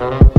Oh.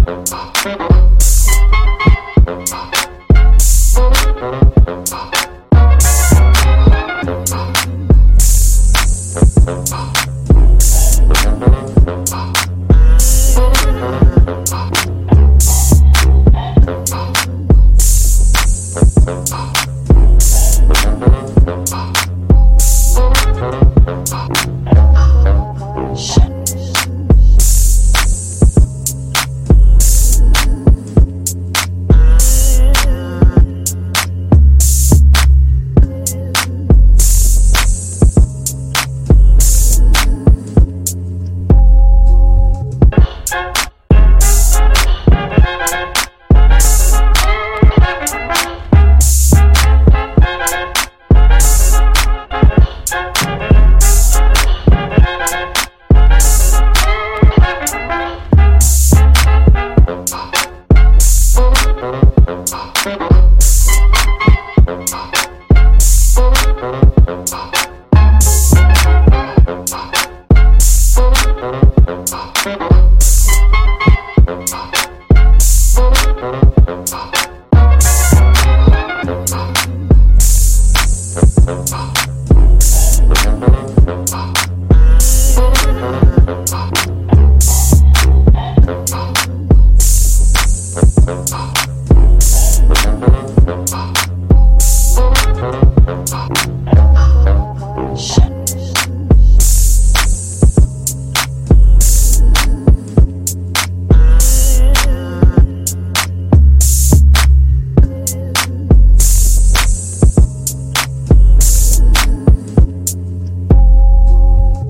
Peace.